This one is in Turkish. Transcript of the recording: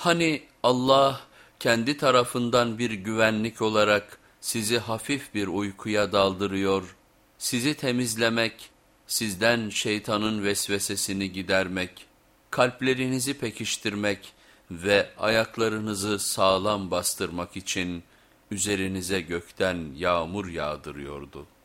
Hani Allah kendi tarafından bir güvenlik olarak sizi hafif bir uykuya daldırıyor, sizi temizlemek, sizden şeytanın vesvesesini gidermek, kalplerinizi pekiştirmek ve ayaklarınızı sağlam bastırmak için üzerinize gökten yağmur yağdırıyordu.''